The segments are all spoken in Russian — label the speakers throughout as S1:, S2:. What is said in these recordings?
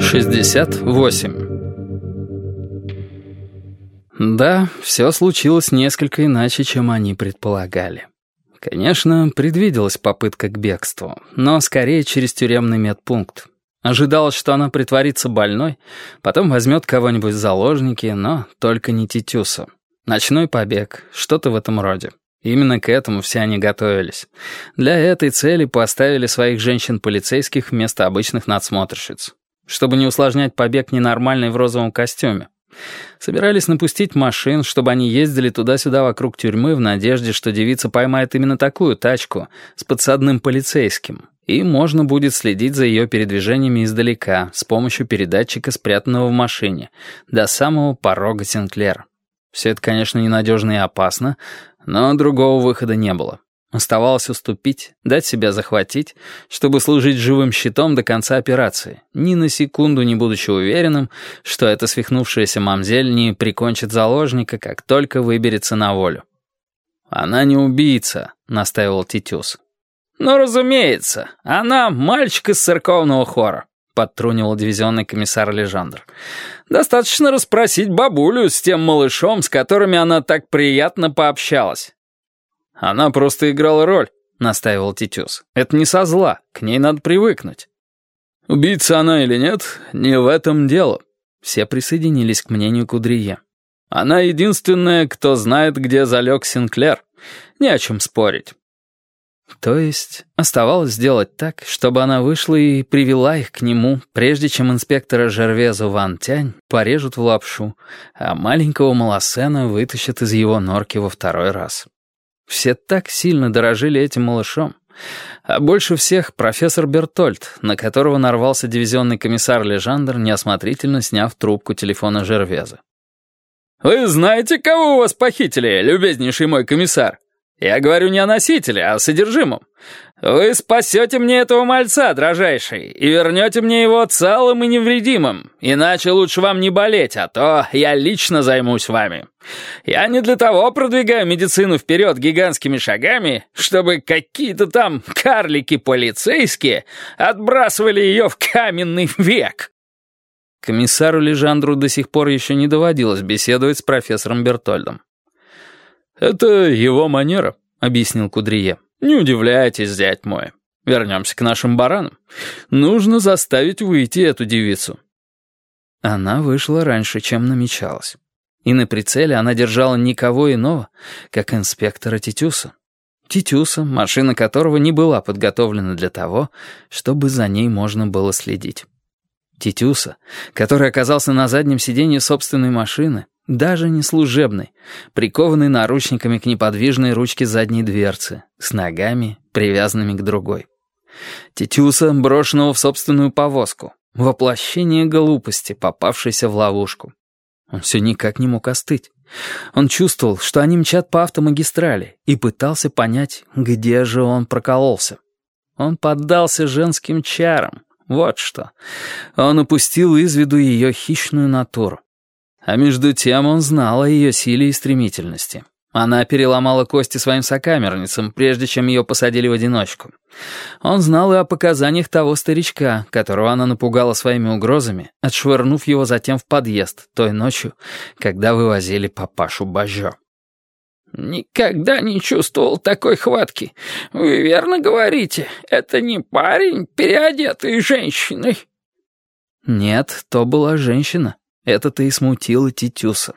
S1: Шестьдесят восемь. Да, все случилось несколько иначе, чем они предполагали. Конечно, предвиделась попытка к бегству, но скорее через тюремный медпункт. Ожидалось, что она притворится больной, потом возьмет кого-нибудь в заложники, но только не Титюса. Ночной побег, что-то в этом роде. Именно к этому все они готовились. Для этой цели поставили своих женщин-полицейских вместо обычных надсмотрщиц. Чтобы не усложнять побег ненормальной в розовом костюме. Собирались напустить машин, чтобы они ездили туда-сюда вокруг тюрьмы в надежде, что девица поймает именно такую тачку с подсадным полицейским. И можно будет следить за ее передвижениями издалека с помощью передатчика, спрятанного в машине, до самого порога Синклер. Все это, конечно, ненадежно и опасно, но другого выхода не было. Оставалось уступить, дать себя захватить, чтобы служить живым щитом до конца операции, ни на секунду не будучи уверенным, что эта свихнувшаяся мамзель не прикончит заложника, как только выберется на волю. «Она не убийца», — настаивал Титюс. «Ну, разумеется, она мальчик из церковного хора», — подтрунивал дивизионный комиссар Лежандр. Достаточно расспросить бабулю с тем малышом, с которыми она так приятно пообщалась». «Она просто играла роль», — настаивал Титюс. «Это не со зла, к ней надо привыкнуть». «Убийца она или нет, не в этом дело». Все присоединились к мнению Кудрие. «Она единственная, кто знает, где залег Синклер. Не о чем спорить. То есть оставалось сделать так, чтобы она вышла и привела их к нему, прежде чем инспектора Жервезу Ван Тянь порежут в лапшу, а маленького Малосена вытащат из его норки во второй раз. Все так сильно дорожили этим малышом. А больше всех профессор Бертольд, на которого нарвался дивизионный комиссар Лежандр, неосмотрительно сняв трубку телефона Жервеза. «Вы знаете, кого у вас похитили, любезнейший мой комиссар?» Я говорю не о носителе, а о содержимом. Вы спасете мне этого мальца, дрожайший, и вернете мне его целым и невредимым. Иначе лучше вам не болеть, а то я лично займусь вами. Я не для того продвигаю медицину вперед гигантскими шагами, чтобы какие-то там карлики-полицейские отбрасывали ее в каменный век». Комиссару Лежандру до сих пор еще не доводилось беседовать с профессором Бертольдом. «Это его манера», — объяснил Кудрие. «Не удивляйтесь, зять мой. Вернемся к нашим баранам. Нужно заставить выйти эту девицу». Она вышла раньше, чем намечалось. И на прицеле она держала никого иного, как инспектора Титюса. Титюса, машина которого не была подготовлена для того, чтобы за ней можно было следить. Титюса, который оказался на заднем сиденье собственной машины, даже не служебной, прикованный наручниками к неподвижной ручке задней дверцы, с ногами, привязанными к другой. Тетюса, брошенного в собственную повозку, воплощение глупости, попавшейся в ловушку. Он все никак не мог остыть. Он чувствовал, что они мчат по автомагистрали, и пытался понять, где же он прокололся. Он поддался женским чарам. Вот что. Он упустил из виду ее хищную натуру. А между тем он знал о ее силе и стремительности. Она переломала кости своим сокамерницам, прежде чем ее посадили в одиночку. Он знал и о показаниях того старичка, которого она напугала своими угрозами, отшвырнув его затем в подъезд той ночью, когда вывозили папашу Бажо. «Никогда не чувствовал такой хватки. Вы верно говорите, это не парень, переодетый женщиной?» Нет, то была женщина. Это-то и смутило Титюса.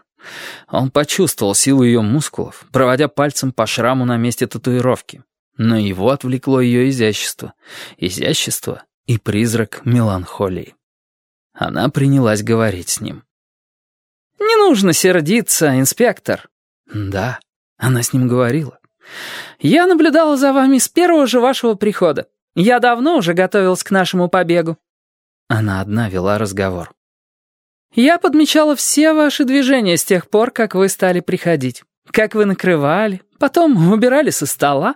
S1: Он почувствовал силу ее мускулов, проводя пальцем по шраму на месте татуировки. Но его отвлекло ее изящество. Изящество и призрак меланхолии. Она принялась говорить с ним. «Не нужно сердиться, инспектор». «Да», — она с ним говорила. «Я наблюдала за вами с первого же вашего прихода. Я давно уже готовилась к нашему побегу». Она одна вела разговор. Я подмечала все ваши движения с тех пор, как вы стали приходить. Как вы накрывали, потом убирали со стола,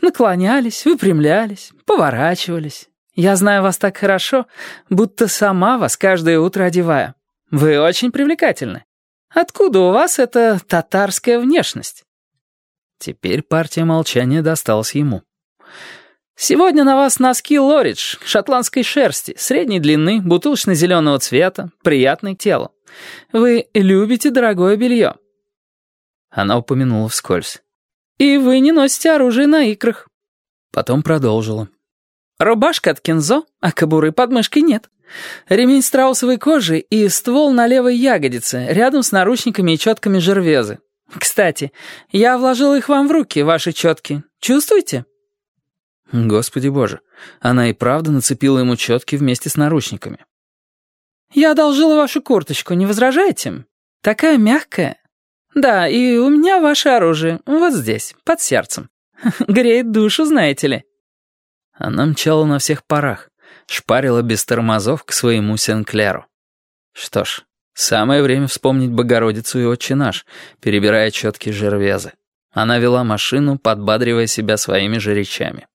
S1: наклонялись, выпрямлялись, поворачивались. Я знаю вас так хорошо, будто сама вас каждое утро одеваю. Вы очень привлекательны. Откуда у вас эта татарская внешность?» Теперь партия молчания досталась ему.
S2: «Сегодня на вас носки Лоридж, шотландской шерсти, средней длины, бутылочно-зеленого цвета, приятной телу. Вы любите дорогое белье».
S1: Она упомянула вскользь.
S2: «И вы не носите оружие на икрах».
S1: Потом продолжила.
S2: «Рубашка от кинзо, а кобуры под мышкой нет. Ремень страусовой кожи и ствол на левой ягодице, рядом с наручниками и четками жервезы. Кстати, я вложил их вам в руки, ваши четки. Чувствуете?»
S1: Господи боже, она и правда нацепила ему четки вместе с наручниками.
S2: «Я одолжила вашу курточку, не возражаете? Такая мягкая. Да, и у меня ваше оружие, вот здесь, под сердцем. Греет душу, знаете ли».
S1: Она мчала на всех парах, шпарила без тормозов к своему Сенклеру. Что ж, самое время вспомнить Богородицу и Отче наш, перебирая четкие жервезы. Она вела машину, подбадривая себя своими же речами.